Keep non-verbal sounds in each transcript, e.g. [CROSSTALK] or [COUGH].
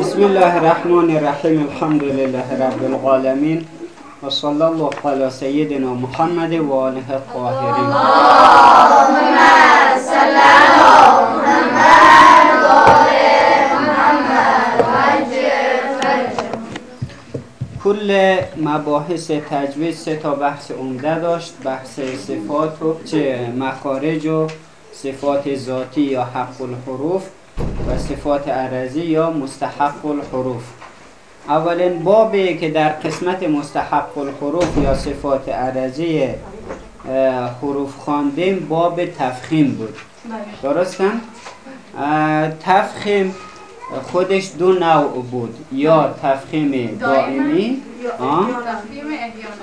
بسم الله الرحمن الرحیم الحمد لله رب العالمین و صلی الله علی سیدنا محمد و آله الطاهرین کل مباحث تجوید سه تا بحث عمده داشت. بحث صفات و چه مخارج و صفات ذاتی یا حق الحروف. و صفات عرضی یا مستحق الحروف. اولین بابی که در قسمت مستحق الحروف یا صفات عرضی حروف خواندیم باب تفخیم بود. درستم؟ اه، تفخیم خودش دو نوع بود. یا تفخیم دائمی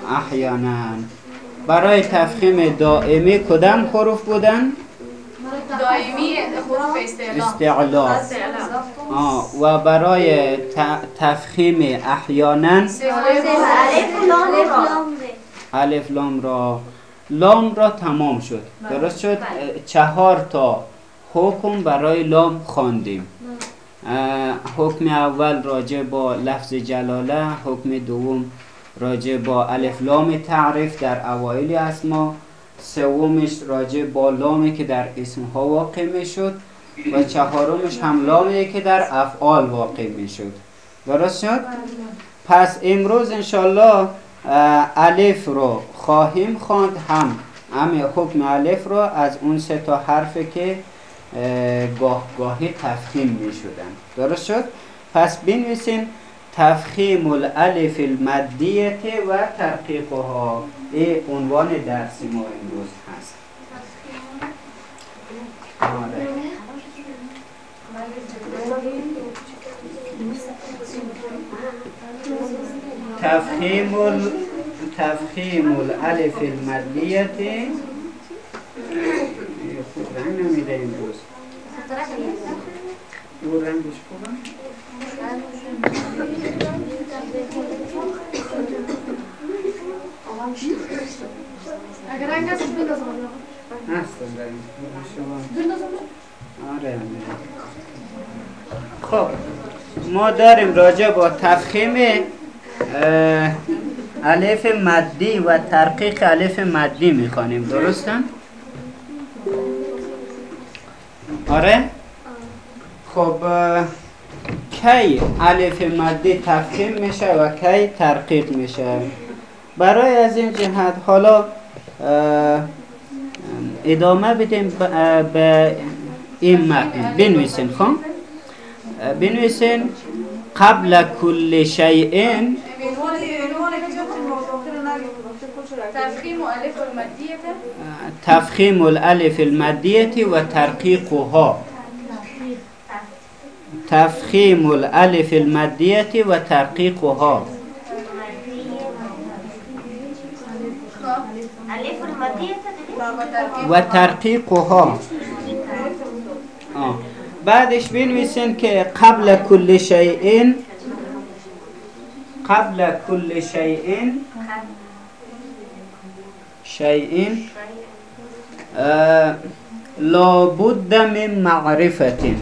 احیانا. برای تفخیم دائمی کدام حروف بودن؟ دائمی حروف استعلام. استعلا آه. و برای تفخیم احیانا؟ الف لام را. لام را تمام شد. درست شد؟ اه، چهار تا حکم برای لام خواندیم. اه، حکم اول راجع با لفظ جلاله حکم دوم راجع با الف لام تعریف در اوایل اسما. سومش راجع با لامی که در اسمها واقع می شد و چهارمش هم لامی که در افعال واقع می شد درست شد؟ پس امروز انشالله الف رو خواهیم خواند هم همه حکم الف رو از اون سه تا حرفی که اه، گاه گاهی تفخیم می شدن درست شد؟ پس بنویسین تفخیم الالف المدیت و ترقیقها این عنوان درس ما امروز هست. تفخیم ال... تفخیم الالف المدیت. خوب رنگ نمیده امروز. او رنگش خوبه؟ آره. خب ما داریم راجع با تفخیم الف مدی و ترقیق الف مدی می‌خوانیم درسته؟ آره؟ خب کی الف مدی تفخیم میشه و کی ترقیق میشه برای از این جهت حالا ادامه بدیم به این متن بنویسین خب؟ بنویسین قبل کل شیء تفخیم الالف المدیه و ترقیقها. تفخیم الالف المدیه و ترقیقها الف المادية و ترقیقها. بعدش بنویسین که قبل کل شیء قبل کل شیء شیء لابد من معرفة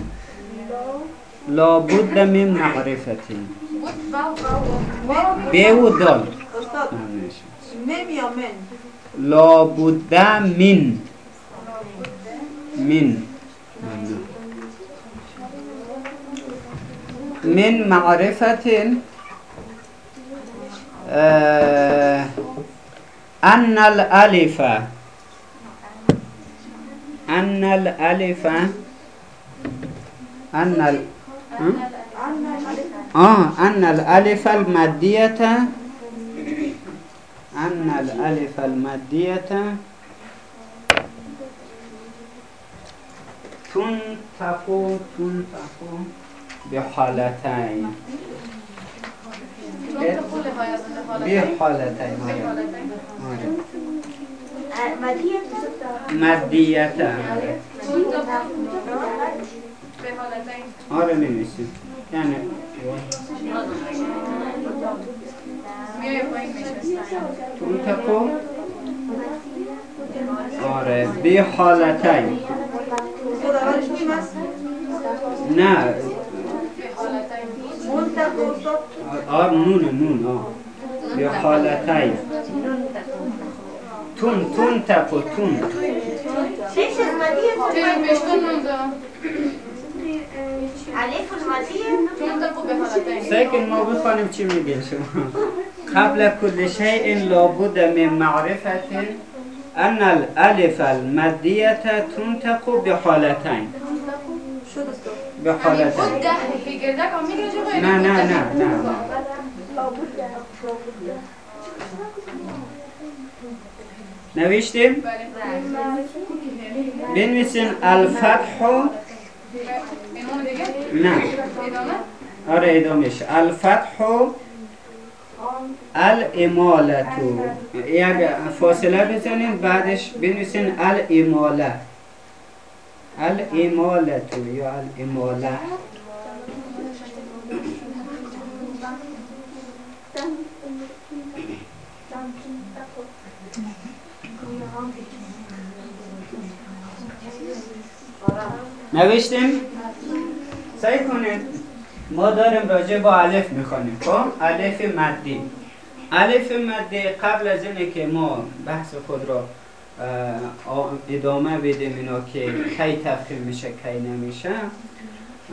لابد من باو به و دال استاد مم یا من لابد من. من. من معرفة آه، أن الألف أن الألف أن ال... آه أن الألف المادية أن الألف المادية تنطق تنطق بحالتين. بحالتين. مادية. به حالتین آره میمیسیم یعنی میای پایین تنطق آره بی است نه. آر نون نون آه. به حالتین تون تون تکو تون. الف حالتين ساکن ما بخوانیم چی میگه شما قبل كل شيء لابد من معرفة أن الألف المادية تنطق بحالتين. بحالتين. نه نه نه نه. نوشتیم؟ بنویسیم الفتح. دیگه نه. آره ادامهش. الفتح الامالتو یک فاصله بزنین بعدش بنویسین الاماله الامالتو یا الاماله نوشتیم؟ سعی کنید. ما داریم راجع با الف می‌خوانیم خب؟ الف مدی الف مدی قبل از اینه که ما بحث خود را ادامه بدیم اینا که کی تفخیم میشه کی نمیشه.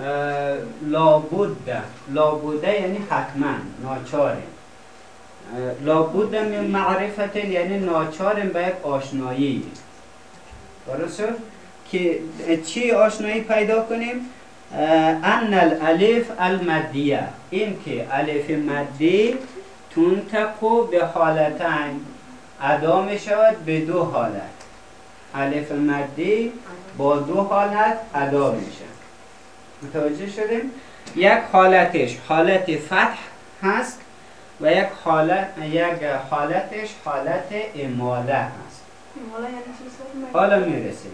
اه، لابد. لابده یعنی حتما ناچاره. لابد من معرفت یعنی ناچاریم به یک آشنایی. درست شد؟ که چی آشنایی پیدا کنیم؟ ان الالف المدیه. این که الف مدی تنتقو به حالتین ادا می شود به دو حالت. الف مدی با دو حالت ادا میشه. متوجه شدیم؟ یک حالتش حالت فتح هست و یک حالت یک حالتش حالت اماله هست. حالا می‌رسیم.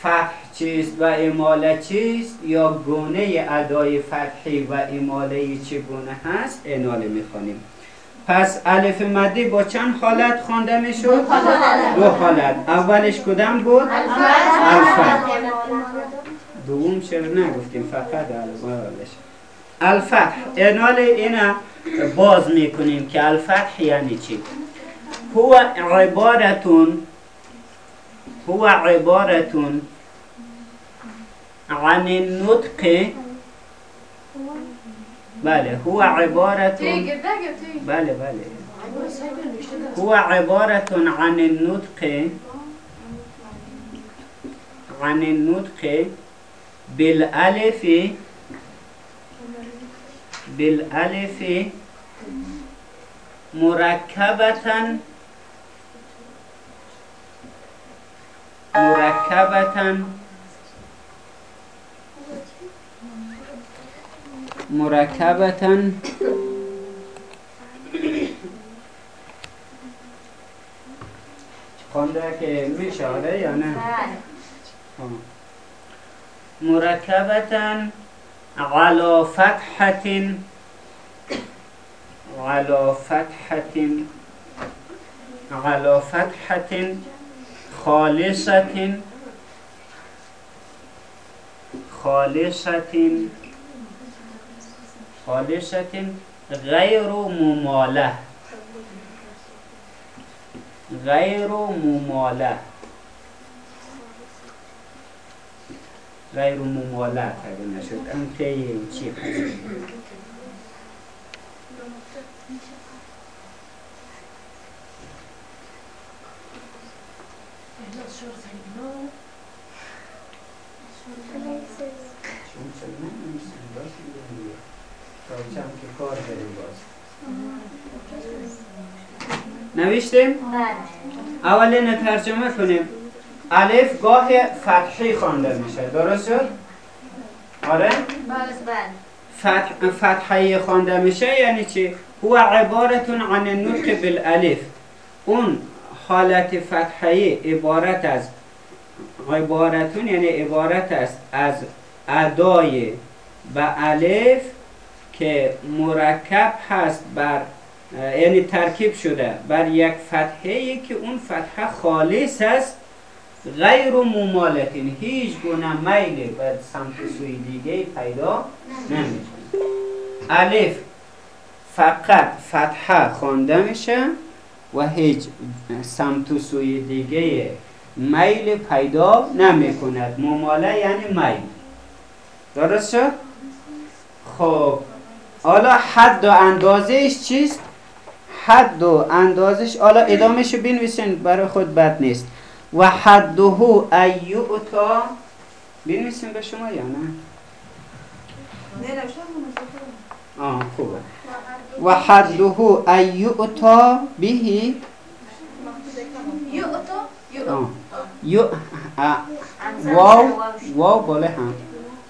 فتح چیست و اماله چیست یا گونه ادای فتحی و اماله چگونه هست؟ اناله می‌خوانیم. پس الف مدی با چند حالت خوانده می‌شد؟ دو حالت. اولش کدام بود؟ الفتح دوم چرا نگفتیم؟ فقط اولش الفتح انال اینا باز می‌کنیم که الفتح یعنی چی؟ هو عبارتون هو عبارتون عن النطق. بله هو تی بله بله. هو عبارة عن النطق. عن النطق بالألف بالألف مركبة مركبة مركبة خونده که میشه یا نه؟ آه. مركبة على فتحة. على فتحة. على فتحة. خالصة خالصة خالصة غير ممالة غير ممالة غير ممالة اگه نشد اون کی چی هست چون چرا نمی‌نویسیم؟ باز. تا چند که کار داری باز نوشتیم؟ اولین ترجمه کنیم الف گاه فتحی خوانده میشه درست شد؟ آره؟ فتح فتحی خوانده میشه یعنی چی؟ هو عبارت عن النطق بالالف اون حالت فتحی عبارت از عبارتون یعنی عبارت است از ادای به الف که مرکب هست بر یعنی ترکیب شده بر یک فتحه که اون فتحه خالص است غیر ممالتین هیچ گونه میل به سمت سوی دیگه پیدا نمیشه الف فقط فتحه خوانده میشه. و هیچ سمت و سوی دیگه میل پیدا نمی کند مماله یعنی میل درست شد؟ خب حالا حد و اندازهش چیست؟ حد و اندازش حالا ادامهش بنویسین برای خود بد نیست و حده ایوتا بنویسین به شما یا نه؟ نه آه خوبه و حده ایوتا بهی. واو واو بالا هم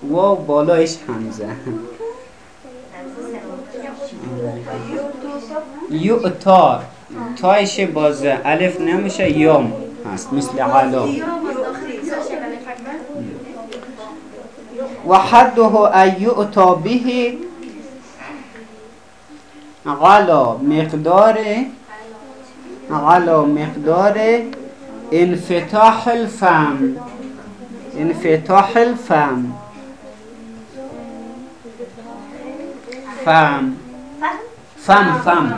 واو بالایش همزه یعطا تایش بازه الف نمیشه یوم هست مثل علا و حده ان یعطا غلا مقدار غلا مقدار انفتاح الفم. انفتاح الفم. فم. فم فم.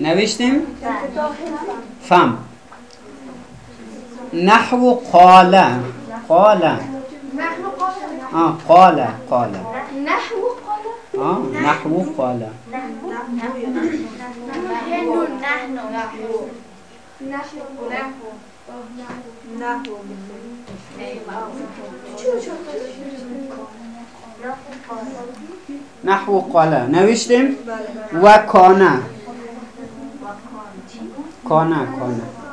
نوشتیم؟ فم. نحو قال. قال. نحن قال. آه قال قال. نحو قال. آه نحو قال. نحن نحن نحو نحو نه نحو قال نوشتیم و کانه کانه کانه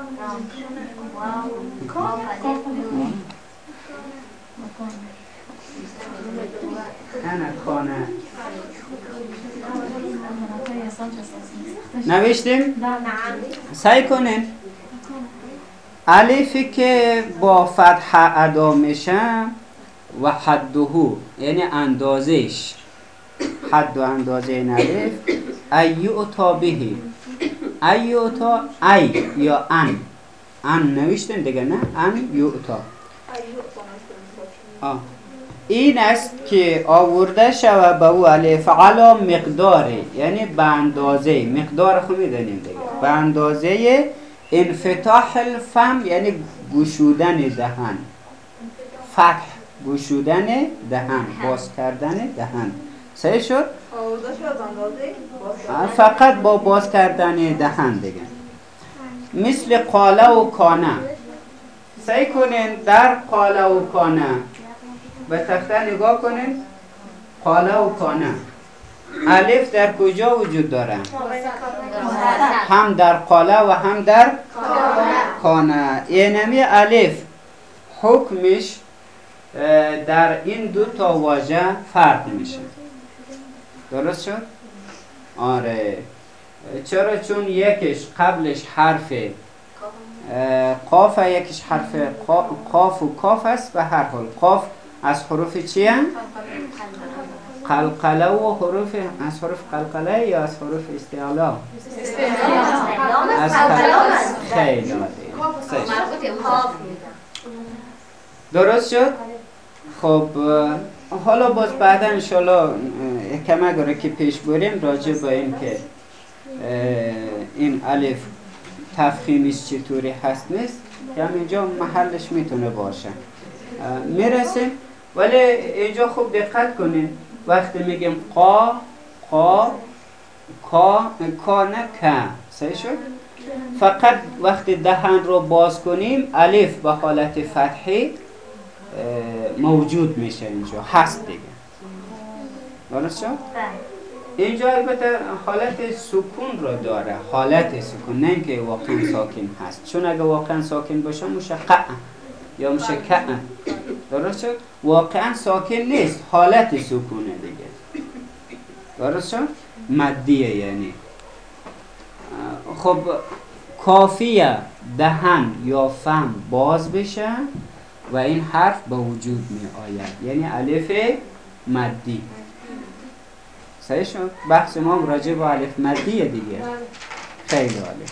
نوشتیم؟ سعی کنین. الفی که با فتحه ادا میشه و حدهو یعنی اندازش. حد و اندازه این الف ایوتا بهی. ایوتا ای یا ان. ان نوشتین دیگه نه؟ ان یوتا. آه. این است که آورده شود به او الف علا مقداره یعنی به اندازه. مقدار خود می‌دانیم دیگه. به اندازه انفتاح الفم یعنی گشودن دهن. فتح گشودن دهن. باز کردن دهن. صحیح شد؟ فقط با باز کردن دهن دیگه. مثل قاله و کانه. سعی کنین در قاله و کانه. به تخته نگاه کنین قاله و کانه. الف در کجا وجود داره؟ هم در قاله و هم در کانه. اینمی الف حکمش در این دو تا واژه فرق میشه. درست شد؟ آره. چرا؟ چون یکش قبلش حرف قاف یکیش حرف قا- قاف و کاف است به هر حال. قاف از حروف چیه؟ قلقله و حروف از حروف قلقله یا از حروف استعلا از. درست شد؟ خب حالا باز بعدا انشالله کم اگر که پیش بریم راجع به این که این الف تفخیمش چطوری هست نیست که اینجا محلش می‌تونه باشه می‌رسیم ولی اینجا خوب دقت کنین. وقتی میگیم قا قا کا کا نه که صحیح شد؟ فقط وقتی دهن رو باز کنیم الف به حالت فتحی موجود میشه اینجا. هست دیگه. درست شد؟ اینجا البته حالت سکون رو داره. حالت سکون. نه اینکه واقعا ساکن هست. چون اگه واقعا ساکن باشه میشه قع یا میشه کع درست شد؟ واقعا ساکن نیست. حالت سکونه دیگه. درست شد؟ مدیه یعنی. خب کافیه دهن یا فم باز بشه و این حرف به وجود می آید. یعنی الف مدی صحیح شد؟ بحث ما راجع به الف مدیه دیگه. خیلی عالی.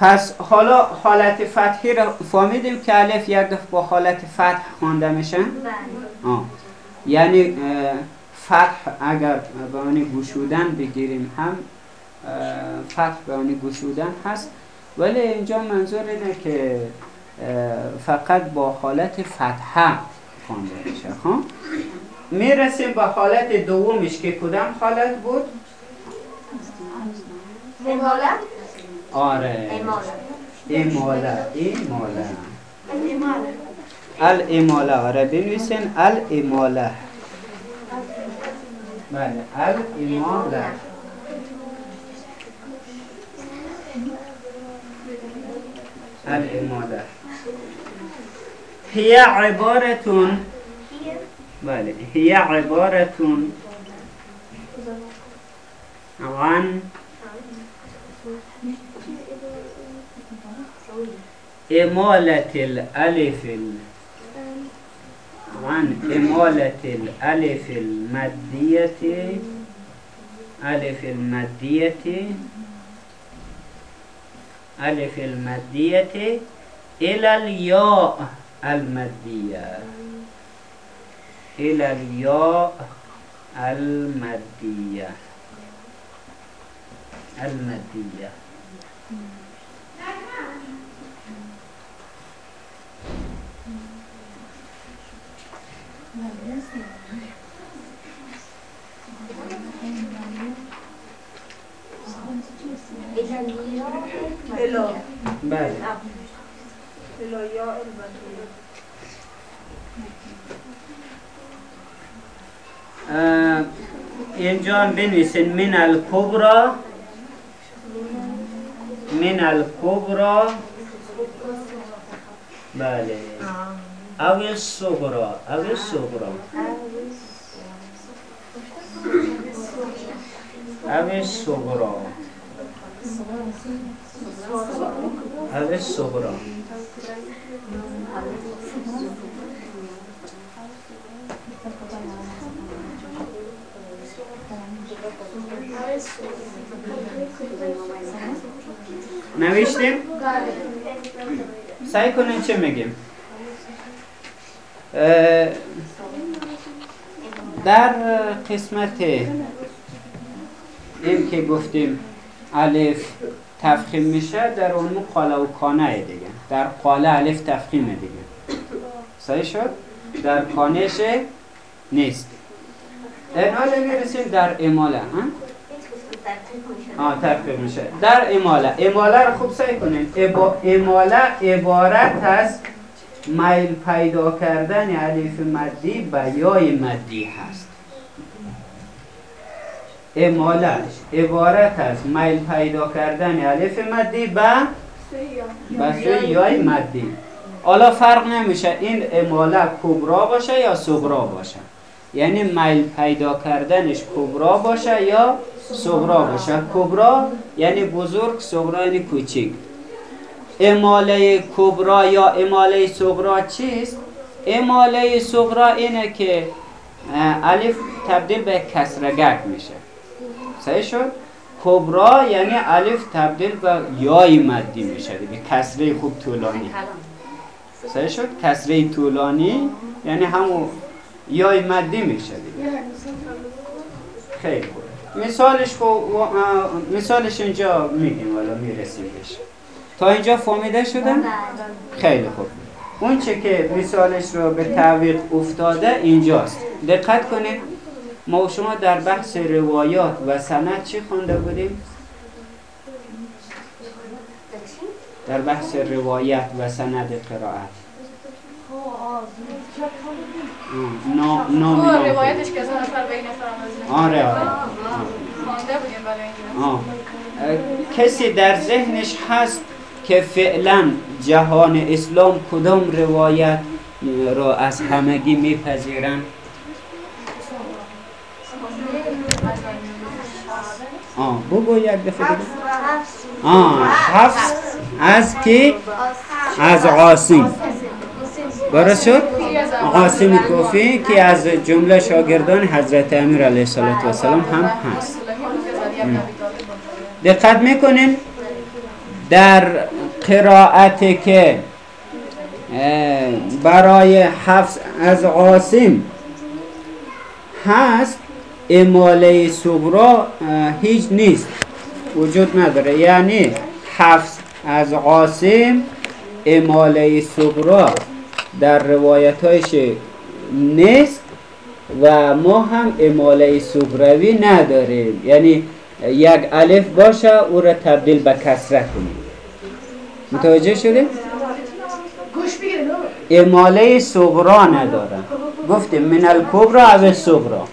پس حالا حالت فتحی رو فهمیدیم که الف یک دفعه با حالت فتح خوانده میشه؟ بله. آه. یعنی فتح اگر به معنی گشودن بگیریم هم فتح به معنی گشودن هست. ولی اینجا منظور اینه که فقط با حالت فتحه خوانده میشه خب؟ می‌رسیم به حالت دومش که کدام حالت بود؟ اماله آره. اماله اماله اماله اماله الاماله آره بنویسین الاماله بله الاماله الاماله هي عبارة بله هي عبارة عن إمالة الألف ال- عن إمالة الألف المادية. ألف المادية. ألف المادية إلى الياء المادية. إلى الياء المادية. المادية. الا بله. الا یا اینجا بنویسین. من الکبرا من الکبرا بله. او الصغرا او الصغرا او الصغرا او الصغرا نوشتیم؟ سعی کنین چه میگیم در قسمت این که گفتیم الف تفخیم میشه در اون قاله و کانه دیگه. در قاله الف تفخیمه دیگه. صحیح شد؟ در کانش نیست. در حال می‌رسیم در اماله ها؟ آه تفکر میشه. در اماله. اماله رو خوب سعی ابا- اماله عبارت از میل پیدا کردن الف مدی به یای مدی هست. اماله عبارت از میل پیدا کردن الف مدی به به سوی یای مدی. حالا فرق نمیشه این اماله کبرا باشه یا صغرا باشه. یعنی میل پیدا کردنش کبرا باشه یا صغرا باشه. کبرا یعنی بزرگ صغرا یعنی کوچیک. اماله کبرا یا اماله صغرا چیست؟ اماله صغرا اینه که الف تبدیل به کسرگک میشه. صحیح شد. کبرا یعنی الف تبدیل به یای مدی میشه دیگه. کسره خوب طولانی. صحیح شد؟ کسره طولانی یعنی همون یای مدی میشه دیگه. خیلی خوب. مثالش خب اه، مثالش اینجا میگیم حالا می‌رسیم بهش. تا اینجا فهمیده شده؟ خیلی خوب. اون چه که مثالش رو به تعویق افتاده اینجاست. دقت کنید. ما و شما در بحث روایات و سند چی خونده بودیم؟ در بحث روایت و سند قرائت. نام نام. روایتش که نفر آره آره. کسی در ذهنش هست که فعلا جهان اسلام کدام روایت را از همگی میپذیرن آه. بگو یک دفعه دیگه آه. حفظ از کی؟ از عاصم درست شد؟ عاصم کوفی که از جمله شاگردان حضرت امیر علیه السلام هم هست. دقت می‌کنین؟ در قرائتی که برای حفظ از عاصم هست اماله صغرا هیچ نیست. وجود نداره. یعنی حفظ از عاصم اماله صغرا در روایت هایش نیست و ما هم اماله صغروی نداریم. یعنی یک الف باشه او را تبدیل به کسره کنیم. متوجه شدیم؟ اماله صغرا نداره. گفتیم من الکبرا او صغرا.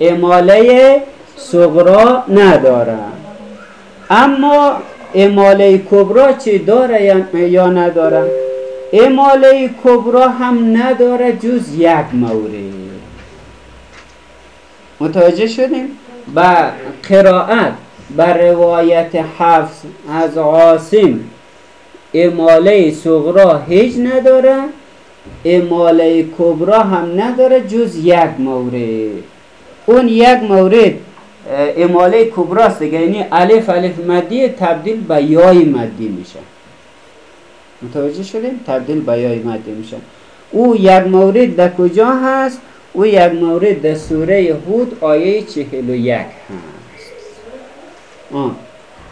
اماله صغرا نداره اما اماله کبرا چی داره یا- نداره اماله کبرا هم نداره جز یک مورد متوجه شدیم؟ با قرائت بر روایت حفظ از عاصم اماله صغرا هیچ نداره اماله کبرا هم نداره جز یک مورد اون یک مورد اماله کبراست دیگه یعنی الف الف مدی تبدیل به یای مدی میشه. متوجه شدیم؟ تبدیل به یای مدی میشه. او یک مورد در کجا هست؟ او یک مورد در سوره هود آیه چهل و یک هست. آه.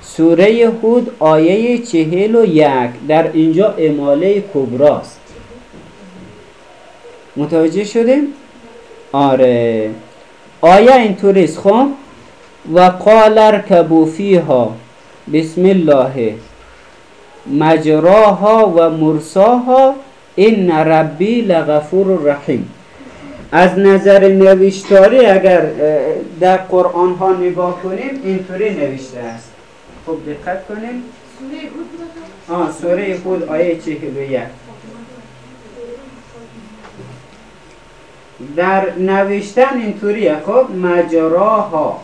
سوره هود آیه چهل و یک در اینجا اماله کبراست. متوجه شدیم؟ آره. آیا اینطوری است؟ خو و قال ارکبوا فیها. بسم الله. مجراها و مرساها. این ربی لغفور رحیم از نظر نوشتاری اگر در قرآن ها نگاه کنیم اینطوری نوشته است. خوب دقت کنیم. سوره بود آه سوره هود آیه 41 در نوشتن اینطوریه خب مجراها.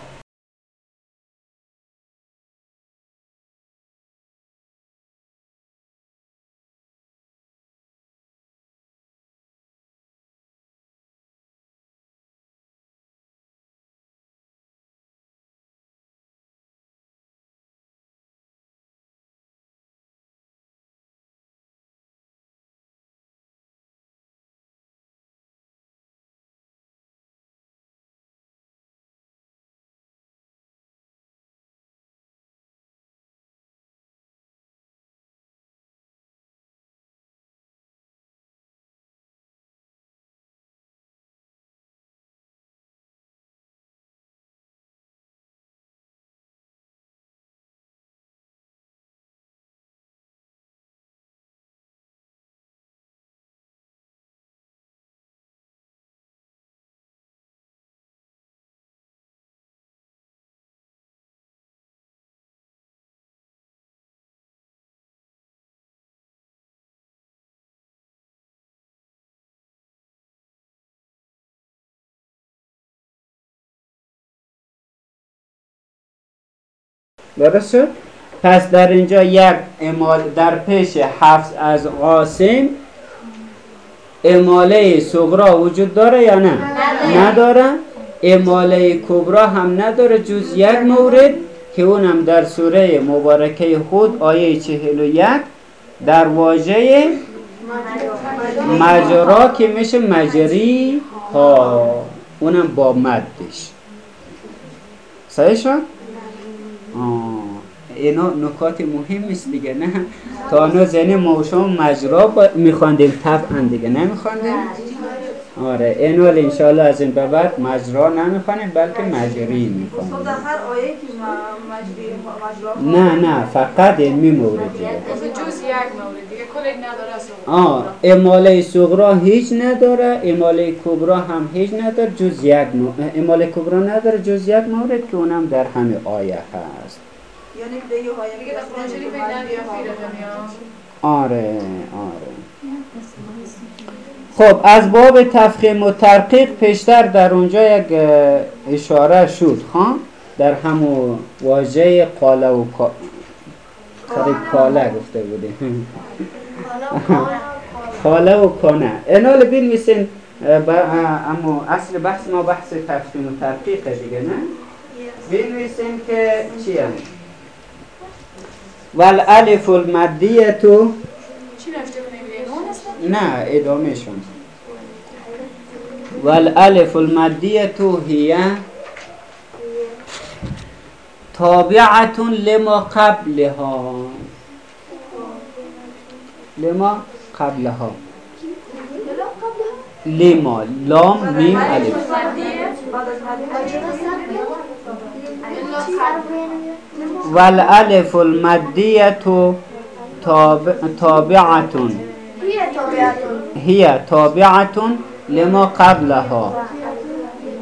درست شد؟ پس در اینجا یک امال در پیش حفظ از قاسم اماله صغرا وجود داره یا نه؟ نداره اماله کبرا هم نداره جز یک مورد که اونم در سوره مبارکه خود آیه چهل و یک در واژه مجرا که میشه مجری ها اونم با مدش صحیح شد؟ اینا نکات مهم است دیگه نه. تا هنوز یعنی ما و شما مجرا. میخواندیم طبعا دیگه نمیخواندیم. آره اینو انشالله از این به بعد مجرا نمی‌خوانیم بلکه مجری خب می‌خوانیم در هر آیه که مجرا نه نه فقط علمی موردیه مثل جز یک مورد. آه اماله صغرا هیچ نداره اماله کبرا هم هیچ نداره جز یک مو... اماله کبرا نداره جز یک مورد که اونم در همه آیه هست. یعنی آره آره. خب از باب تفخیم و ترقیق پیشتر در اونجا یک اشاره شد ها؟ در همون واژه قاله و کاله گفته بودیم. [LAUGHS] خاله و بنویسین اه، با- اما اصل بحث ما بحث تفخیم و ترقیق دیگه نه؟ بنویسین که چی هم والالف المدیه تو. نه ادامهشون والالف المدیه تو هی تابعه لما قبلها. لما قبلها. لما. لام میم الف. والالف المدیه تابع تابعه طبيعة هي تابعة لما قبلها.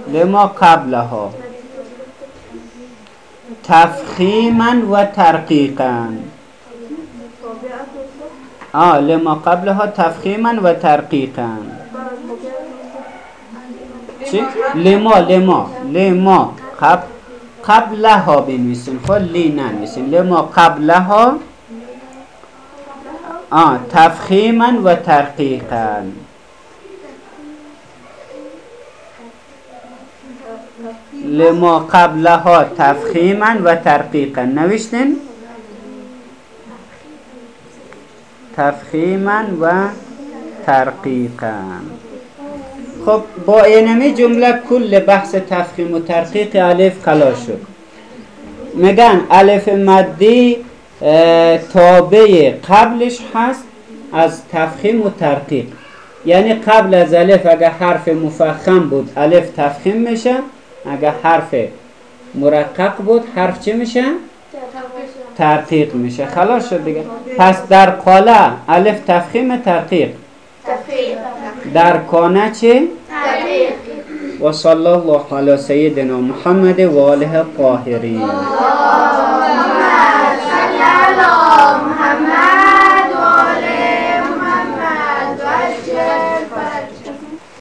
لما قبلها. تفخيما وترقيقا آه لما قبلها تفخيما وترقيقا چی؟ لما لما لما. قبل قبلها بنویسیم. خب لی ننویسیم. لما قبلها؟ آه تفخیما و ترقیقا. لما قبلها تفخیما و ترقیقا. نوشتین؟ تفخیما و ترقیقا. خب با اینمی جمله کل بحث تفخیم و ترقیق الف خلاص شد. میگن الف مدی تابع قبلش هست از تفخیم و ترقیق. یعنی قبل از الف اگر حرف مفخم بود الف تفخیم میشه. اگر حرف مرقق بود حرف چی میشه؟ ترقیق میشه. خلاص شد دیگه. پس در قاله الف تفخیم ترقیق در کانه چه؟ و صلی الله علی سیدنا محمد و آله الطاهرین